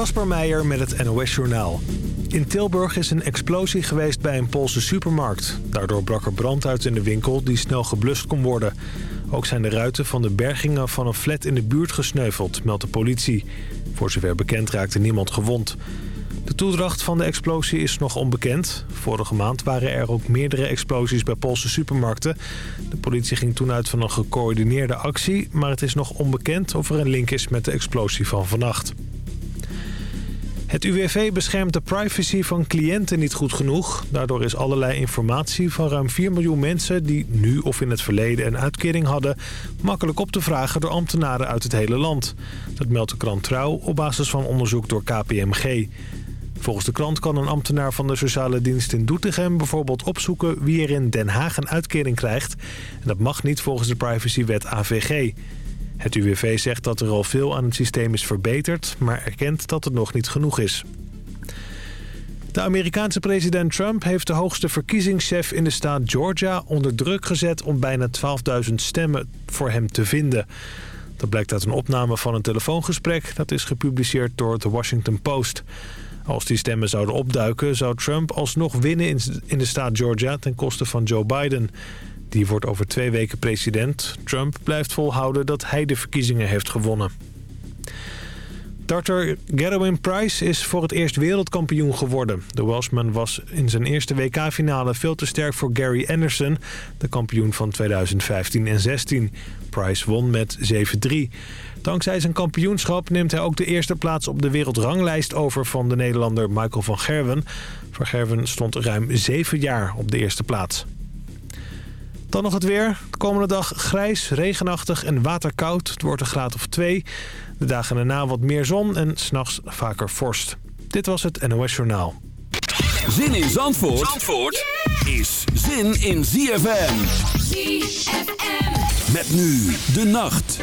Kasper Meijer met het NOS Journaal. In Tilburg is een explosie geweest bij een Poolse supermarkt. Daardoor brak er brand uit in de winkel die snel geblust kon worden. Ook zijn de ruiten van de bergingen van een flat in de buurt gesneuveld, meldt de politie. Voor zover bekend raakte niemand gewond. De toedracht van de explosie is nog onbekend. Vorige maand waren er ook meerdere explosies bij Poolse supermarkten. De politie ging toen uit van een gecoördineerde actie... maar het is nog onbekend of er een link is met de explosie van vannacht. Het UWV beschermt de privacy van cliënten niet goed genoeg. Daardoor is allerlei informatie van ruim 4 miljoen mensen... die nu of in het verleden een uitkering hadden... makkelijk op te vragen door ambtenaren uit het hele land. Dat meldt de krant Trouw op basis van onderzoek door KPMG. Volgens de krant kan een ambtenaar van de sociale dienst in Doetinchem bijvoorbeeld opzoeken wie er in Den Haag een uitkering krijgt. En dat mag niet volgens de privacywet AVG. Het UWV zegt dat er al veel aan het systeem is verbeterd, maar erkent dat het nog niet genoeg is. De Amerikaanse president Trump heeft de hoogste verkiezingschef in de staat Georgia onder druk gezet om bijna 12.000 stemmen voor hem te vinden. Dat blijkt uit een opname van een telefoongesprek dat is gepubliceerd door The Washington Post. Als die stemmen zouden opduiken, zou Trump alsnog winnen in de staat Georgia ten koste van Joe Biden. Die wordt over twee weken president. Trump blijft volhouden dat hij de verkiezingen heeft gewonnen. Darter Gerwin Price is voor het eerst wereldkampioen geworden. De Welshman was in zijn eerste WK-finale veel te sterk voor Gary Anderson... de kampioen van 2015 en 16. Price won met 7-3. Dankzij zijn kampioenschap neemt hij ook de eerste plaats op de wereldranglijst over van de Nederlander Michael van Gerwen. Van Gerwen stond ruim zeven jaar op de eerste plaats. Dan nog het weer. De komende dag grijs, regenachtig en waterkoud. Het wordt een graad of twee. De dagen erna wat meer zon en s'nachts vaker vorst. Dit was het NOS Journaal. Zin in Zandvoort, Zandvoort is zin in ZFM. ZFM. Met nu de nacht.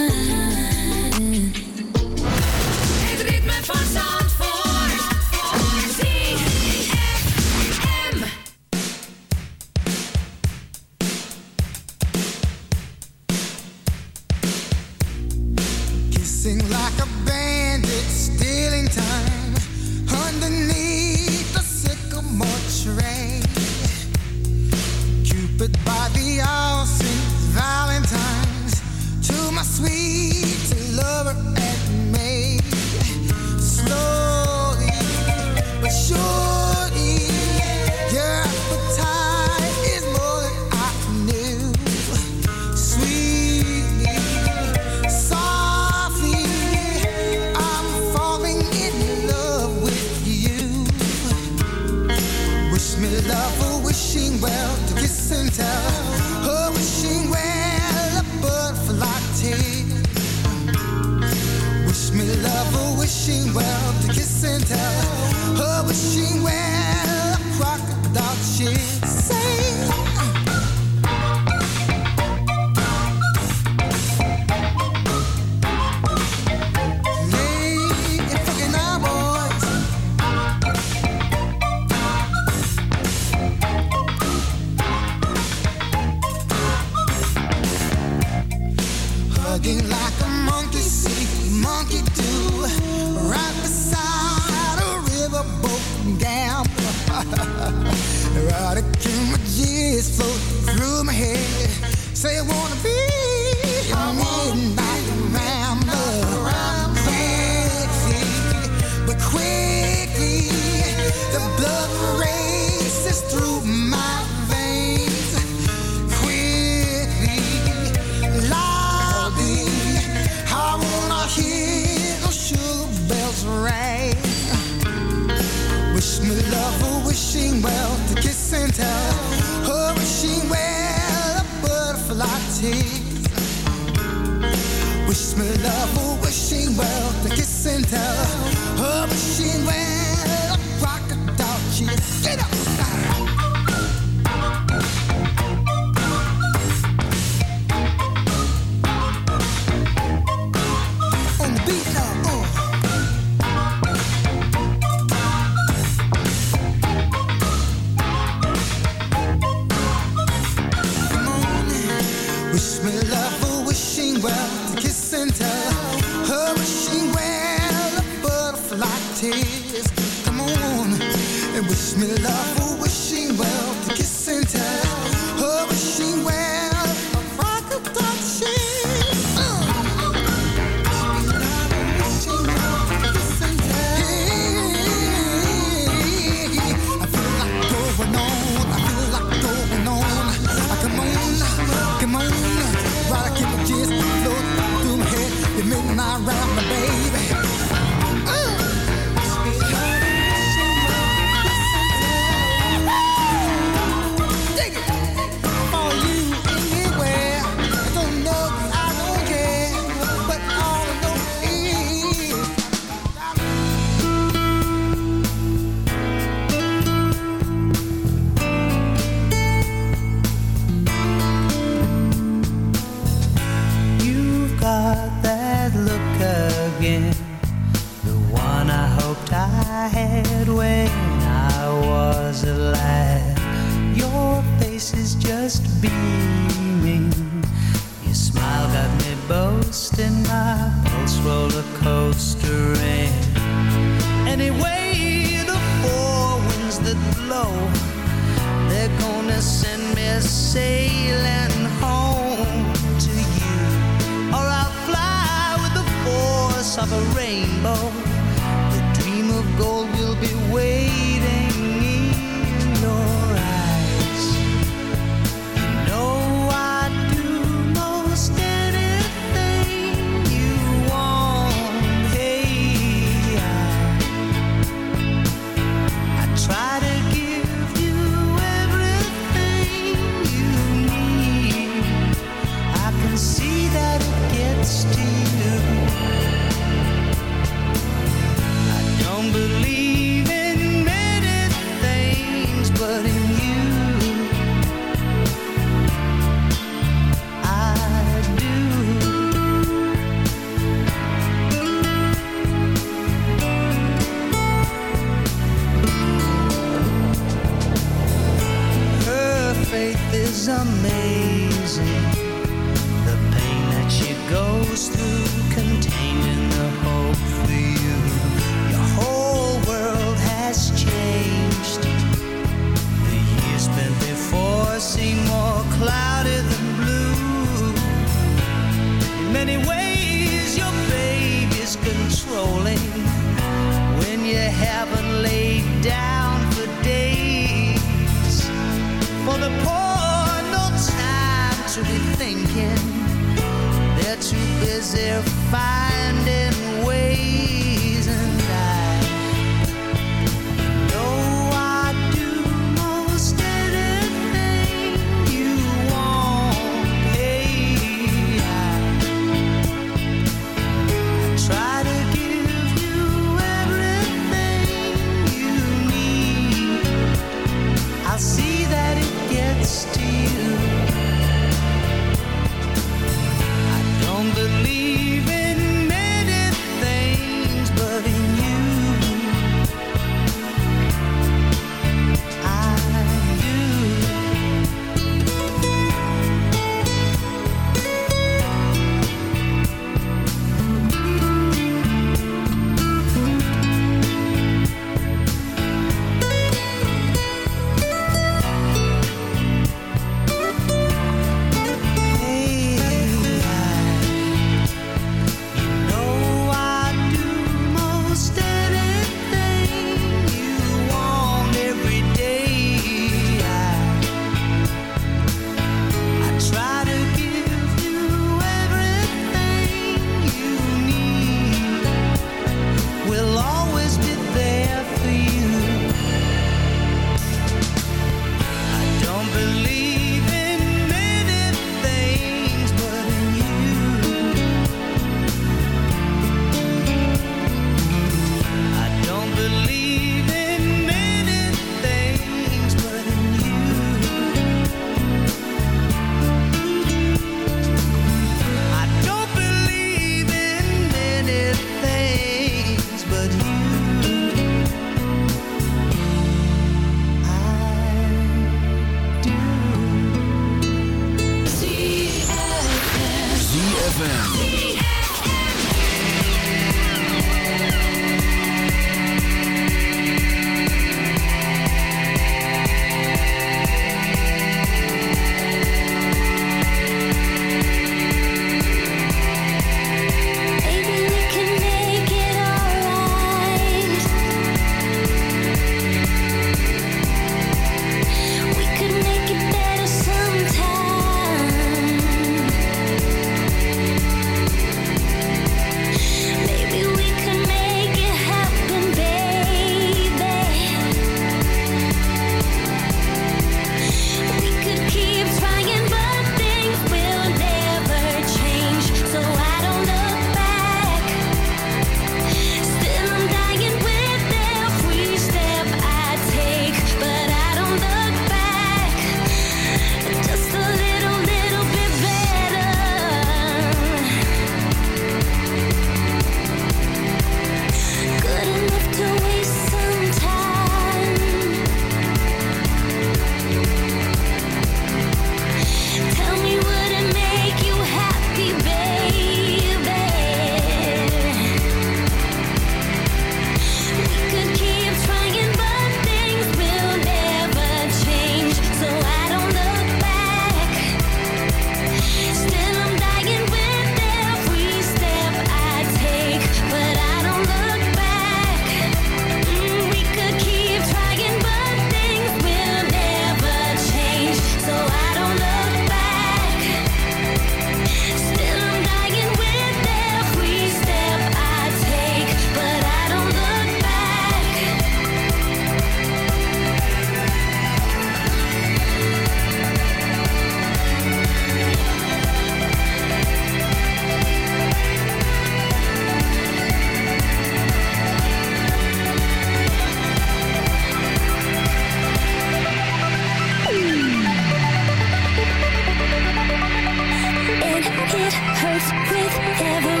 It hurts with every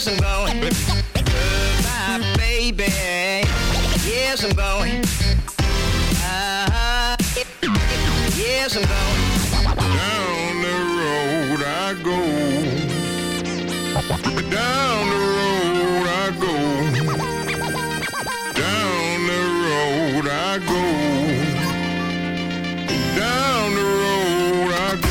Yes, I'm going. Goodbye, baby. Yes, I'm going. Uh, yes, I'm going. Down the road I go. Down the road I go. Down the road I go. Down the road I go.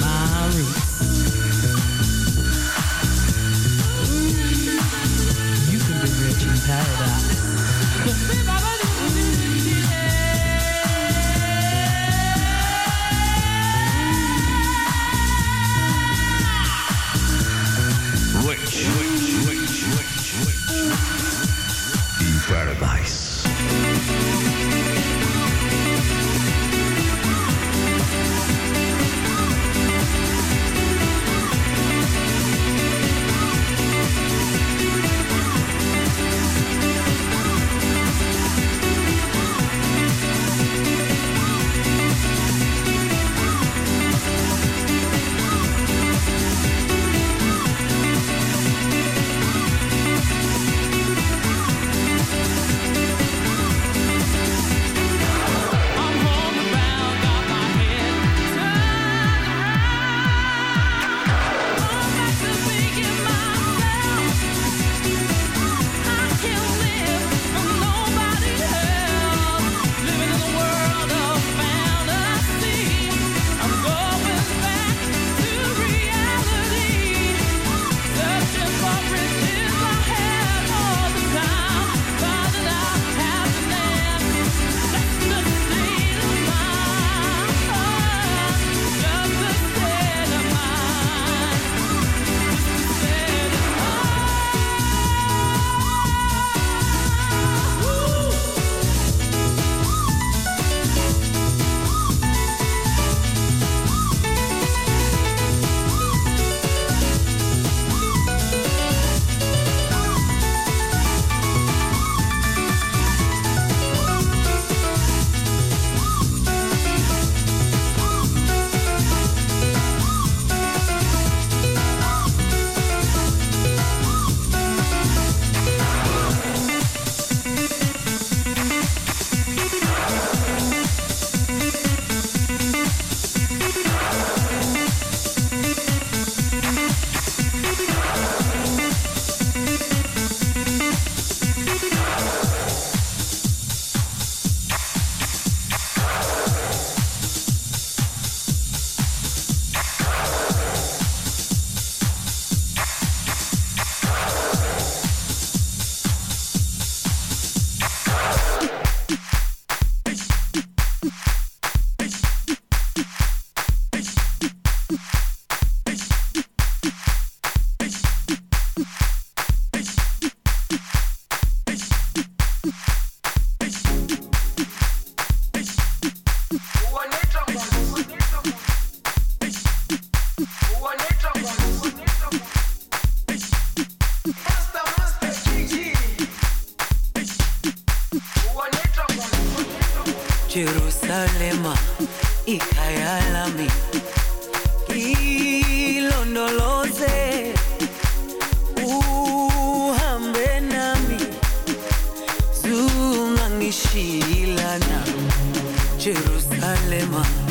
Sheila now, Jerusalem.